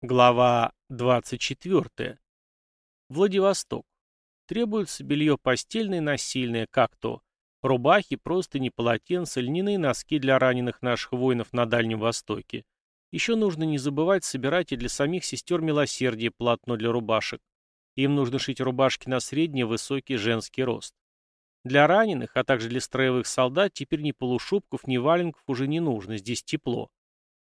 Глава 24. Владивосток. Требуется белье постельное насильное, как то рубахи, простыни, полотенца, льняные носки для раненых наших воинов на Дальнем Востоке. Еще нужно не забывать собирать и для самих сестер милосердия полотно для рубашек. Им нужно шить рубашки на средний высокий женский рост. Для раненых, а также для строевых солдат теперь ни полушубков, ни валенков уже не нужно, здесь тепло.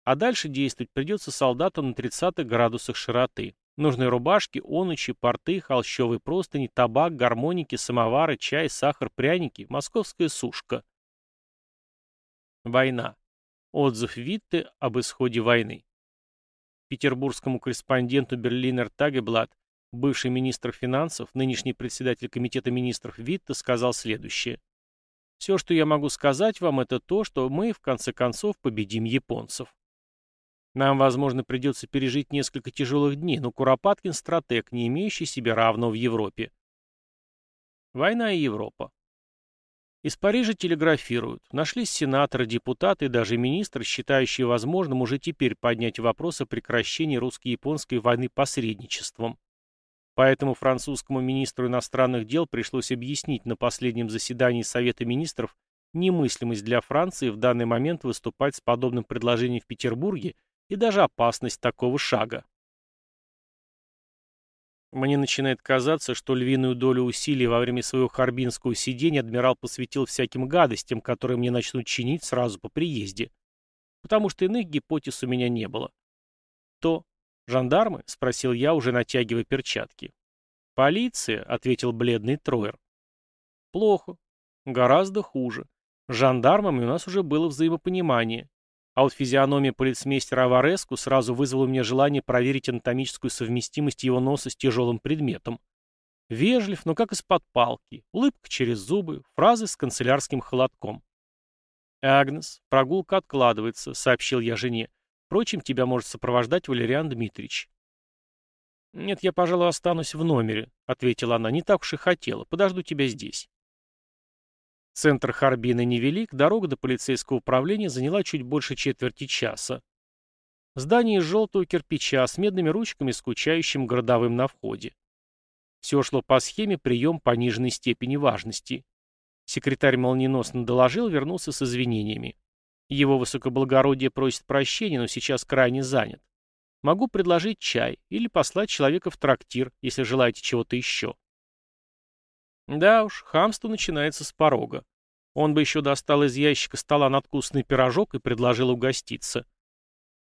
А дальше действовать придется солдатам на 30 градусах широты. Нужны рубашки, онучи, порты, холщовые простыни, табак, гармоники, самовары, чай, сахар, пряники, московская сушка. Война. Отзыв Витте об исходе войны. Петербургскому корреспонденту Берлинер Тагеблат бывший министр финансов, нынешний председатель комитета министров Витте сказал следующее. «Все, что я могу сказать вам, это то, что мы, в конце концов, победим японцев». Нам, возможно, придется пережить несколько тяжелых дней, но Куропаткин – стратег, не имеющий себе равного в Европе. Война и Европа. Из Парижа телеграфируют. Нашлись сенаторы, депутаты и даже министры, считающие возможным уже теперь поднять вопрос о прекращении русско-японской войны посредничеством. Поэтому французскому министру иностранных дел пришлось объяснить на последнем заседании Совета министров немыслимость для Франции в данный момент выступать с подобным предложением в Петербурге и даже опасность такого шага. Мне начинает казаться, что львиную долю усилий во время своего харбинского сидения адмирал посвятил всяким гадостям, которые мне начнут чинить сразу по приезде. Потому что иных гипотез у меня не было. То «Жандармы?» — спросил я, уже натягивая перчатки. «Полиция», — ответил бледный Троер. «Плохо. Гораздо хуже. С жандармами у нас уже было взаимопонимание. А вот физиономия полицмейстера Авареску сразу вызвала у меня желание проверить анатомическую совместимость его носа с тяжелым предметом. Вежлив, но как из-под палки, улыбка через зубы, фразы с канцелярским холодком. «Агнес, прогулка откладывается», — сообщил я жене. «Впрочем, тебя может сопровождать Валериан Дмитриевич». «Нет, я, пожалуй, останусь в номере», — ответила она. «Не так уж и хотела. Подожду тебя здесь». Центр Харбина невелик, дорога до полицейского управления заняла чуть больше четверти часа. Здание из желтого кирпича с медными ручками, скучающим городовым на входе. Все шло по схеме прием пониженной степени важности. Секретарь молниеносно доложил, вернулся с извинениями. Его высокоблагородие просит прощения, но сейчас крайне занят. Могу предложить чай или послать человека в трактир, если желаете чего-то еще. Да уж, хамство начинается с порога. Он бы еще достал из ящика стола надкусный пирожок и предложил угоститься.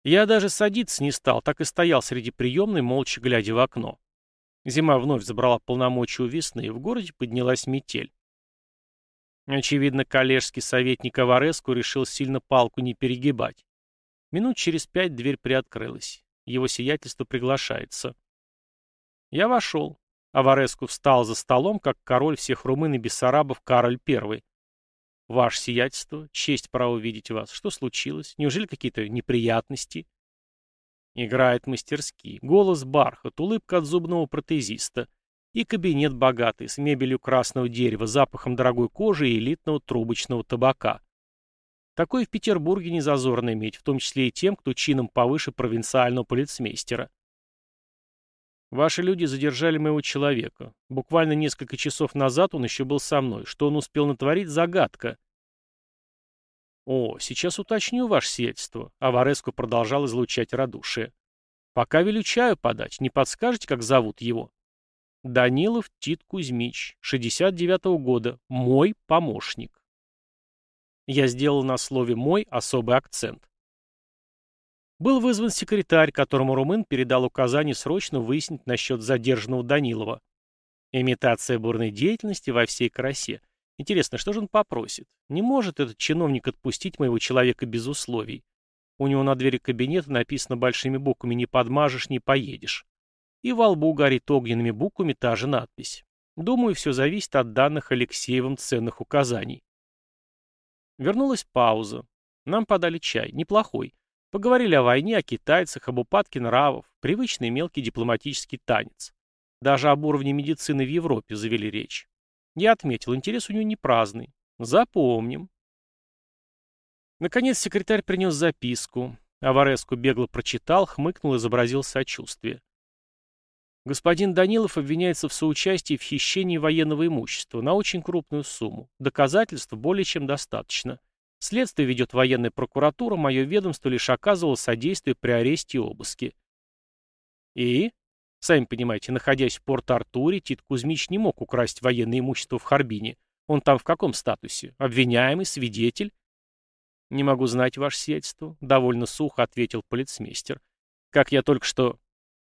Я даже садиться не стал, так и стоял среди приемной, молча глядя в окно. Зима вновь забрала полномочия у весны, и в городе поднялась метель. Очевидно, коллежский советник Авареску решил сильно палку не перегибать. Минут через пять дверь приоткрылась. Его сиятельство приглашается. Я вошел. Авареску встал за столом, как король всех румын и бессарабов Кароль I. «Ваше сиятельство, честь право видеть вас. Что случилось? Неужели какие-то неприятности?» Играет мастерски. Голос бархат, улыбка от зубного протезиста. И кабинет богатый, с мебелью красного дерева, запахом дорогой кожи и элитного трубочного табака. Такое в Петербурге не зазорно иметь, в том числе и тем, кто чином повыше провинциального полицмейстера. Ваши люди задержали моего человека. Буквально несколько часов назад он еще был со мной. Что он успел натворить, загадка. О, сейчас уточню ваше сиятельство. А Вареско продолжал излучать радушие. Пока велю чаю подать. Не подскажете, как зовут его? Данилов Тит Кузьмич, 69-го года. Мой помощник. Я сделал на слове «мой» особый акцент. Был вызван секретарь, которому румын передал указание срочно выяснить насчет задержанного Данилова. Имитация бурной деятельности во всей красе. Интересно, что же он попросит? Не может этот чиновник отпустить моего человека без условий. У него на двери кабинета написано большими буквами «Не подмажешь, не поедешь». И во лбу горит огненными буквами та же надпись. Думаю, все зависит от данных Алексеевым ценных указаний. Вернулась пауза. Нам подали чай. Неплохой. Поговорили о войне, о китайцах, об упадке нравов, привычный мелкий дипломатический танец. Даже об уровне медицины в Европе завели речь. Я отметил, интерес у него не праздный. Запомним. Наконец секретарь принес записку. Авареску бегло прочитал, хмыкнул изобразил сочувствие. Господин Данилов обвиняется в соучастии в хищении военного имущества на очень крупную сумму. Доказательств более чем достаточно. Следствие ведет военная прокуратура, мое ведомство лишь оказывало содействие при аресте и обыске. И? Сами понимаете, находясь в Порт-Артуре, Тит Кузьмич не мог украсть военное имущество в Харбине. Он там в каком статусе? Обвиняемый, свидетель? Не могу знать ваше сиятельство, довольно сухо ответил полицмейстер. Как я только что...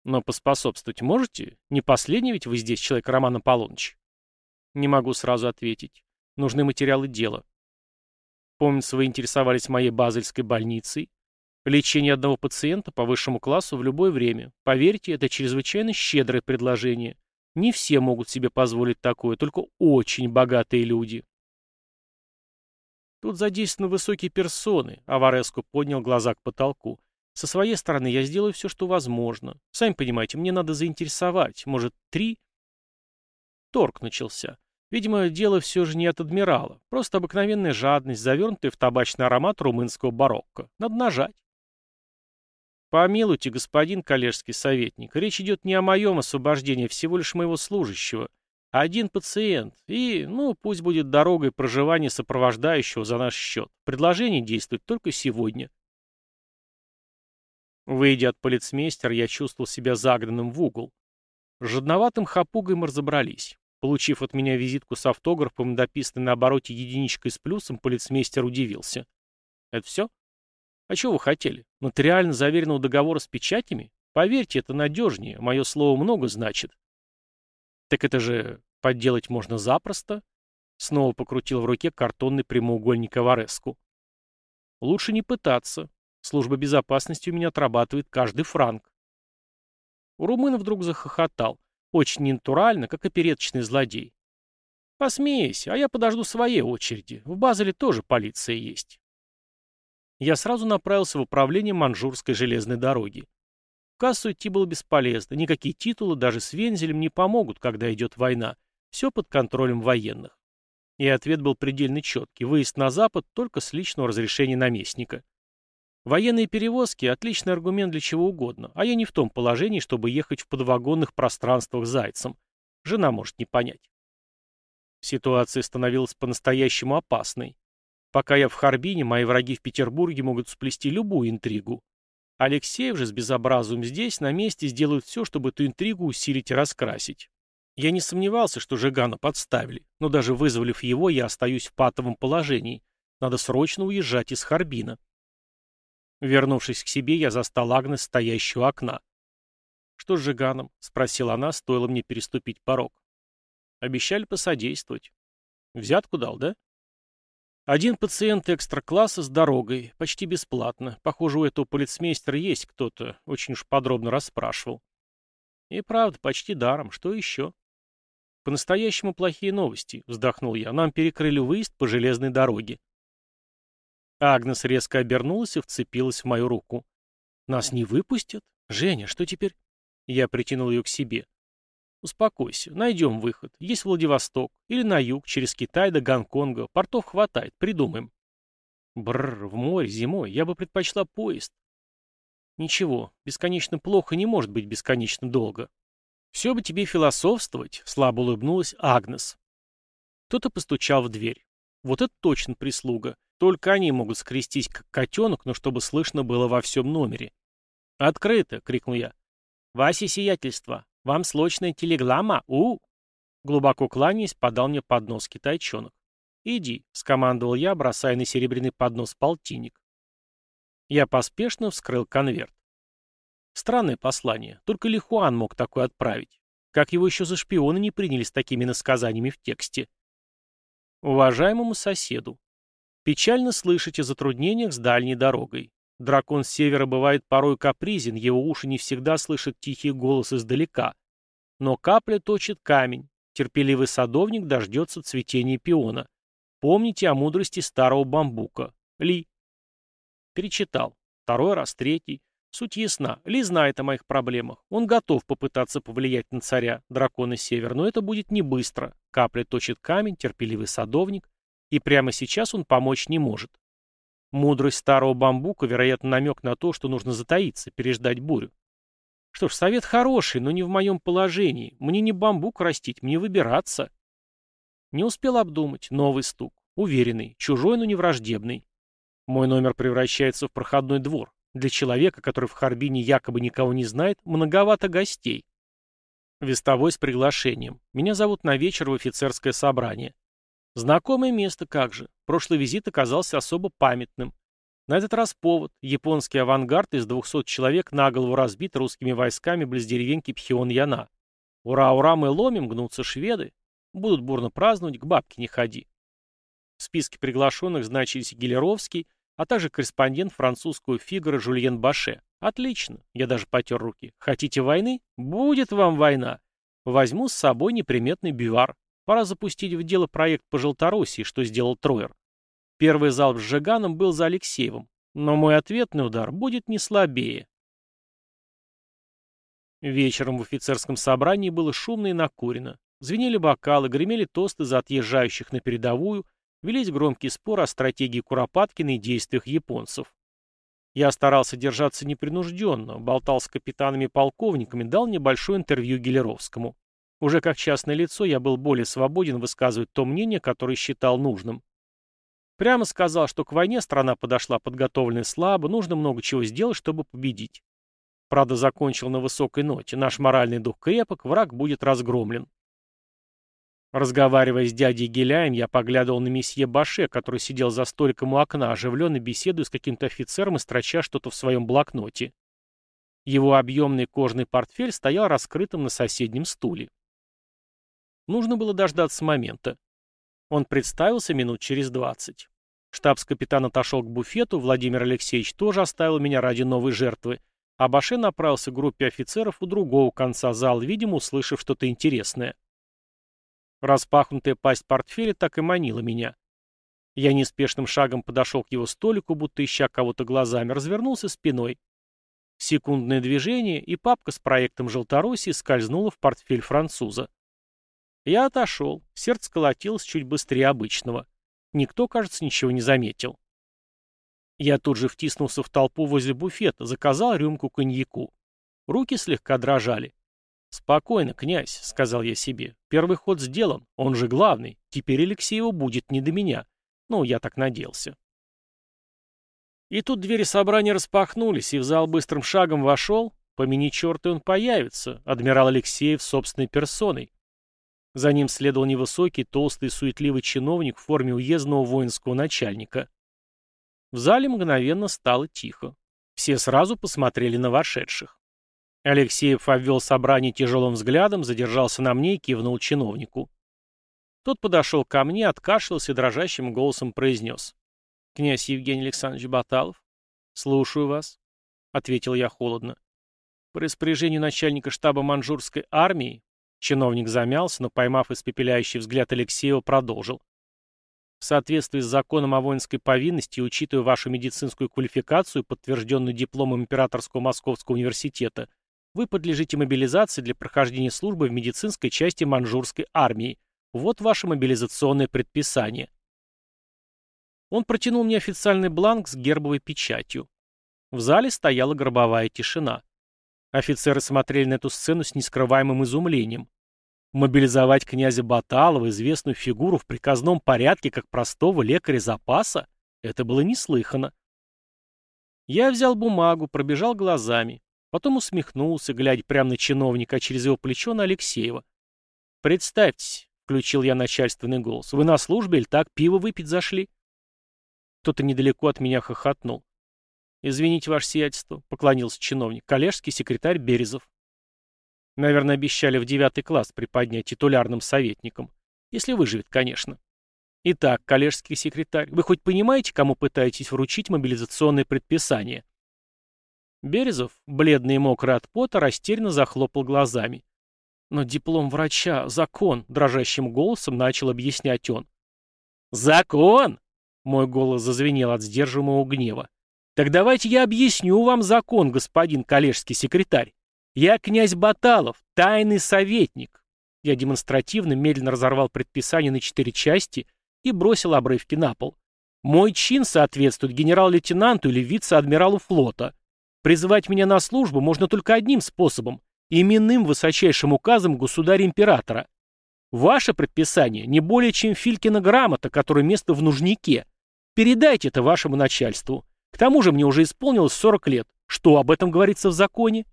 Но поспособствовать можете? Не последний ведь вы здесь человек Роман Аполлоныч? Не могу сразу ответить. Нужны материалы дела. Помнится, вы интересовались моей базельской больницей. Лечение одного пациента по высшему классу в любое время. Поверьте, это чрезвычайно щедрое предложение. Не все могут себе позволить такое, только очень богатые люди. Тут задействованы высокие персоны, Авареско поднял глаза к потолку. Со своей стороны я сделаю все, что возможно. Сами понимаете, мне надо заинтересовать. Может, три? Торг начался. Видимо, дело все же не от адмирала. Просто обыкновенная жадность, завернутая в табачный аромат румынского барокко. Надо нажать. Помилуйте, господин коллежский советник, речь идет не о моем освобождении, а всего лишь моего служащего. Один пациент. И, ну, пусть будет дорогой проживания сопровождающего за наш счет. Предложение действует только сегодня. Выйдя от полицмейстера, я чувствовал себя загнанным в угол. С жадноватым хапугой мы разобрались. Получив от меня визитку с автографом, дописанной на обороте единичкой с плюсом, полицмейстер удивился. «Это все? А чего вы хотели? Нотариально заверенного договора с печатями? Поверьте, это надежнее, мое слово много значит». «Так это же подделать можно запросто?» Снова покрутил в руке картонный прямоугольник Авареску. «Лучше не пытаться. Служба безопасности у меня отрабатывает каждый франк. Румын вдруг захохотал. Очень ненатурально, как опереточный злодей. Посмейся, а я подожду своей очереди. В Базеле тоже полиция есть. Я сразу направился в управление Манжурской железной дороги. В кассу идти было бесполезно. Никакие титулы даже с вензелем не помогут, когда идет война. Все под контролем военных. И ответ был предельно четкий. Выезд на запад только с личного разрешения наместника. Военные перевозки – отличный аргумент для чего угодно, а я не в том положении, чтобы ехать в подвагонных пространствах зайцем. Жена может не понять. Ситуация становилась по-настоящему опасной. Пока я в Харбине, мои враги в Петербурге могут сплести любую интригу. Алексеев же с безобразием здесь, на месте, сделают все, чтобы эту интригу усилить и раскрасить. Я не сомневался, что Жигана подставили, но даже вызволив его, я остаюсь в патовом положении. Надо срочно уезжать из Харбина. Вернувшись к себе, я застал Агнес, стоящую у окна. «Что с Жиганом?» — спросила она, стоило мне переступить порог. «Обещали посодействовать». «Взятку дал, да?» «Один пациент экстра-класса с дорогой, почти бесплатно. Похоже, у этого полицмейстера есть кто-то, очень уж подробно расспрашивал». «И правда, почти даром. Что еще?» «По-настоящему плохие новости», — вздохнул я. «Нам перекрыли выезд по железной дороге». Агнес резко обернулась и вцепилась в мою руку. «Нас не выпустят? Женя, что теперь?» Я притянул ее к себе. «Успокойся, найдем выход. Есть Владивосток. Или на юг, через Китай до Гонконга. Портов хватает, придумаем». Бррр, в море, зимой. Я бы предпочла поезд. Ничего, бесконечно плохо не может быть бесконечно долго. Все бы тебе философствовать, слабо улыбнулась Агнес. Кто-то постучал в дверь. Вот это точно прислуга. Только они могут скрестись, как котенок, но чтобы слышно было во всем номере. «Открыто!» — крикнул я. «Вася сиятельство! Вам слочная телеграмма? у Глубоко кланяясь, подал мне поднос китайчонок. «Иди», — скомандовал я, бросая на серебряный поднос полтинник. Я поспешно вскрыл конверт. Странное послание. Только Лихуан мог такое отправить. Как его еще за шпиона не приняли с такими насказаниями в тексте? Уважаемому соседу. Печально слышать о затруднениях с дальней дорогой. Дракон с севера бывает порой капризен, его уши не всегда слышат тихий голос издалека. Но капля точит камень, терпеливый садовник дождется цветения пиона. Помните о мудрости старого бамбука. Ли. Перечитал. Второй раз, третий. Суть ясна. Ли знает о моих проблемах. Он готов попытаться повлиять на царя, дракона север, но это будет не быстро. Капля точит камень, терпеливый садовник и прямо сейчас он помочь не может. Мудрость старого бамбука, вероятно, намек на то, что нужно затаиться, переждать бурю. Что ж, совет хороший, но не в моем положении. Мне не бамбук растить, мне выбираться. Не успел обдумать. Новый стук. Уверенный. Чужой, но не враждебный. Мой номер превращается в проходной двор. Для человека, который в Харбине якобы никого не знает, многовато гостей. Вестовой с приглашением. Меня зовут на вечер в офицерское собрание. Знакомое место, как же. Прошлый визит оказался особо памятным. На этот раз повод. Японский авангард из 200 человек на голову разбит русскими войсками близ деревеньки Пхион-Яна. Ура, ура, мы ломим, гнутся шведы. Будут бурно праздновать, к бабке не ходи. В списке приглашенных значились Гелеровский, а также корреспондент французского Фигаро Жульен Баше. Отлично, я даже потер руки. Хотите войны? Будет вам война. Возьму с собой неприметный бивар. Пора запустить в дело проект по Желтороссии, что сделал Троер. Первый залп с Жиганом был за Алексеевым, но мой ответный удар будет не слабее. Вечером в офицерском собрании было шумно и накурено. Звенели бокалы, гремели тосты за отъезжающих на передовую, велись громкие споры о стратегии Куропаткина и действиях японцев. Я старался держаться непринужденно, болтал с капитанами полковниками, дал небольшое интервью Гелеровскому. Уже как частное лицо я был более свободен высказывать то мнение, которое считал нужным. Прямо сказал, что к войне страна подошла подготовленной слабо, нужно много чего сделать, чтобы победить. Правда, закончил на высокой ноте. Наш моральный дух крепок, враг будет разгромлен. Разговаривая с дядей Геляем, я поглядывал на месье Баше, который сидел за столиком у окна, оживленно беседуя с каким-то офицером и строча что-то в своем блокноте. Его объемный кожный портфель стоял раскрытым на соседнем стуле. Нужно было дождаться момента. Он представился минут через двадцать. Штабс-капитан отошел к буфету, Владимир Алексеевич тоже оставил меня ради новой жертвы, а Баше направился к группе офицеров у другого конца зала, видимо, услышав что-то интересное. Распахнутая пасть портфеля так и манила меня. Я неспешным шагом подошел к его столику, будто ища кого-то глазами, развернулся спиной. Секундное движение, и папка с проектом Желтороссии скользнула в портфель француза. Я отошел, сердце колотилось чуть быстрее обычного. Никто, кажется, ничего не заметил. Я тут же втиснулся в толпу возле буфета, заказал рюмку коньяку. Руки слегка дрожали. «Спокойно, князь», — сказал я себе. «Первый ход сделан, он же главный. Теперь Алексееву будет не до меня. Ну, я так надеялся». И тут двери собрания распахнулись, и в зал быстрым шагом вошел, помяни черт, и он появится, адмирал Алексеев собственной персоной. За ним следовал невысокий, толстый, суетливый чиновник в форме уездного воинского начальника. В зале мгновенно стало тихо. Все сразу посмотрели на вошедших. Алексеев обвел собрание тяжелым взглядом, задержался на мне и кивнул чиновнику. Тот подошел ко мне, откашлялся и дрожащим голосом произнес. «Князь Евгений Александрович Баталов?» «Слушаю вас», — ответил я холодно. «По распоряжению начальника штаба манжурской армии», чиновник замялся, но, поймав испепеляющий взгляд Алексеева, продолжил. В соответствии с законом о воинской повинности и учитывая вашу медицинскую квалификацию, подтвержденную дипломом Императорского Московского университета, вы подлежите мобилизации для прохождения службы в медицинской части манжурской армии. Вот ваше мобилизационное предписание. Он протянул мне официальный бланк с гербовой печатью. В зале стояла гробовая тишина. Офицеры смотрели на эту сцену с нескрываемым изумлением. Мобилизовать князя Баталова, известную фигуру, в приказном порядке, как простого лекаря запаса, это было неслыхано. Я взял бумагу, пробежал глазами. Потом усмехнулся, глядя прямо на чиновника, а через его плечо на Алексеева. «Представьтесь», — включил я начальственный голос, — «вы на службе или так пиво выпить зашли?» Кто-то недалеко от меня хохотнул. «Извините, ваше сиятельство», — поклонился чиновник, — коллежский секретарь Березов. Наверное, обещали в девятый класс приподнять титулярным советником. Если выживет, конечно. Итак, коллежский секретарь, вы хоть понимаете, кому пытаетесь вручить мобилизационное предписание? Березов, бледный и мокрый от пота, растерянно захлопал глазами. «Но диплом врача — закон», — дрожащим голосом начал объяснять он. «Закон?» — мой голос зазвенел от сдерживаемого гнева. «Так давайте я объясню вам закон, господин коллежский секретарь. Я князь Баталов, тайный советник». Я демонстративно медленно разорвал предписание на четыре части и бросил обрывки на пол. Мой чин соответствует генерал-лейтенанту или вице-адмиралу флота. Призывать меня на службу можно только одним способом – именным высочайшим указом государя-императора. Ваше предписание не более чем Филькина грамота, которая место в нужнике. Передайте это вашему начальству. К тому же мне уже исполнилось 40 лет. Что об этом говорится в законе?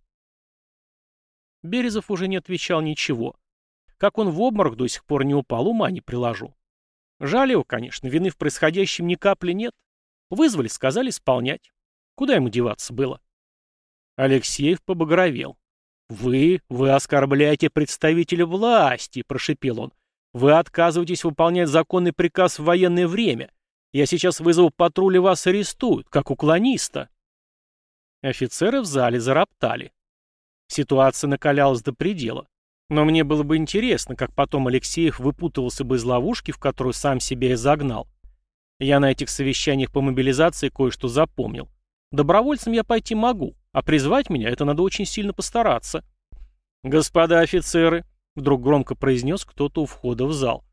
Березов уже не отвечал ничего. Как он в обморок до сих пор не упал, ума не приложу. Жаль его, конечно, вины в происходящем ни капли нет. Вызвали, сказали исполнять. Куда ему деваться было? Алексеев побагровел. «Вы, вы оскорбляете представителя власти», — прошипел он. «Вы отказываетесь выполнять законный приказ в военное время. Я сейчас вызову патруль и вас арестуют, как уклониста». Офицеры в зале зароптали. Ситуация накалялась до предела. Но мне было бы интересно, как потом Алексеев выпутывался бы из ловушки, в которую сам себя и загнал. Я на этих совещаниях по мобилизации кое-что запомнил. Добровольцем я пойти могу, а призвать меня это надо очень сильно постараться. «Господа офицеры», — вдруг громко произнес кто-то у входа в зал.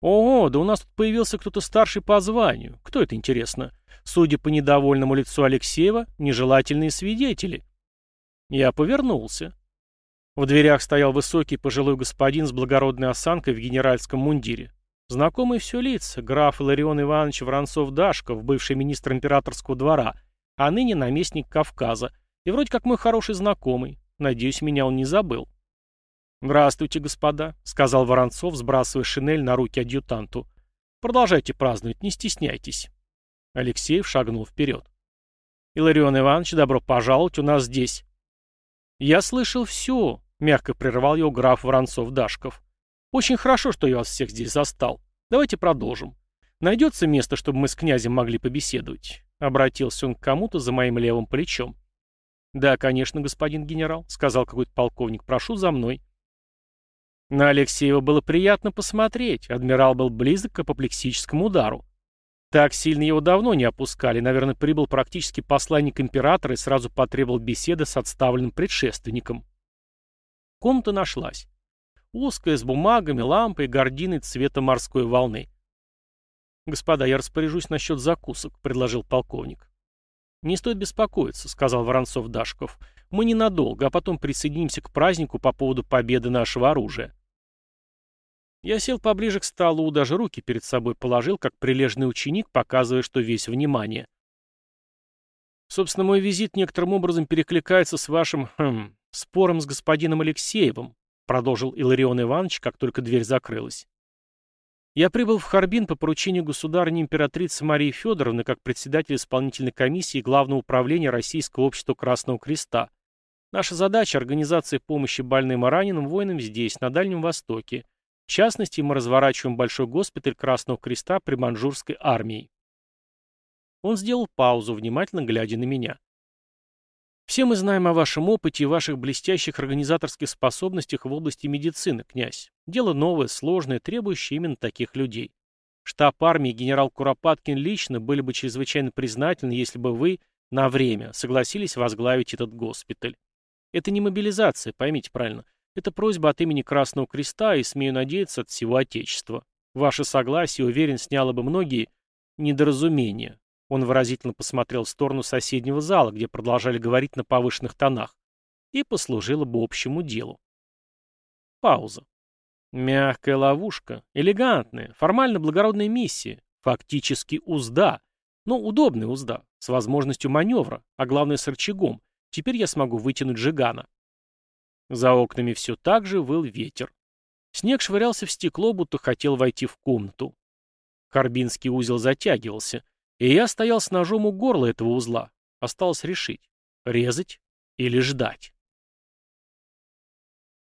«Ого, да у нас тут появился кто-то старший по званию. Кто это, интересно? Судя по недовольному лицу Алексеева, нежелательные свидетели». Я повернулся. В дверях стоял высокий пожилой господин с благородной осанкой в генеральском мундире. Знакомый все лица, граф Иларион Иванович Воронцов-Дашков, бывший министр императорского двора, а ныне наместник Кавказа, и вроде как мой хороший знакомый. Надеюсь, меня он не забыл. «Здравствуйте, господа», — сказал Воронцов, сбрасывая шинель на руки адъютанту. «Продолжайте праздновать, не стесняйтесь». Алексеев шагнул вперед. «Иларион Иванович, добро пожаловать, у нас здесь». «Я слышал все», — мягко прервал его граф Воронцов-Дашков. «Очень хорошо, что я вас всех здесь застал. Давайте продолжим. Найдется место, чтобы мы с князем могли побеседовать?» Обратился он к кому-то за моим левым плечом. «Да, конечно, господин генерал», — сказал какой-то полковник. «Прошу за мной». На Алексеева было приятно посмотреть. Адмирал был близок к апоплексическому удару. Так сильно его давно не опускали. Наверное, прибыл практически посланник императора и сразу потребовал беседы с отставленным предшественником. Комната нашлась. Узкая, с бумагами, лампой гординой цвета морской волны. «Господа, я распоряжусь насчет закусок», — предложил полковник. «Не стоит беспокоиться», — сказал Воронцов-Дашков. «Мы ненадолго, а потом присоединимся к празднику по поводу победы нашего оружия». Я сел поближе к столу, даже руки перед собой положил, как прилежный ученик, показывая, что весь внимание. Собственно, мой визит некоторым образом перекликается с вашим, хм, спором с господином Алексеевым, продолжил Иларион Иванович, как только дверь закрылась. Я прибыл в Харбин по поручению государыни императрицы Марии Федоровны как председатель исполнительной комиссии Главного управления Российского общества Красного Креста. Наша задача – организация помощи больным и раненым воинам здесь, на Дальнем Востоке, в частности, мы разворачиваем большой госпиталь Красного Креста при манжурской армии. Он сделал паузу, внимательно глядя на меня. Все мы знаем о вашем опыте и ваших блестящих организаторских способностях в области медицины, князь. Дело новое, сложное, требующее именно таких людей. Штаб армии генерал Куропаткин лично были бы чрезвычайно признательны, если бы вы на время согласились возглавить этот госпиталь. Это не мобилизация, поймите правильно. Это просьба от имени Красного Креста и, смею надеяться, от всего Отечества. Ваше согласие, уверен, сняло бы многие недоразумения. Он выразительно посмотрел в сторону соседнего зала, где продолжали говорить на повышенных тонах, и послужило бы общему делу. Пауза. Мягкая ловушка, элегантная, формально благородная миссия, фактически узда, но удобная узда, с возможностью маневра, а главное с рычагом. Теперь я смогу вытянуть Жигана. За окнами все так же выл ветер. Снег швырялся в стекло, будто хотел войти в комнату. Карбинский узел затягивался, и я стоял с ножом у горла этого узла. Осталось решить, резать или ждать.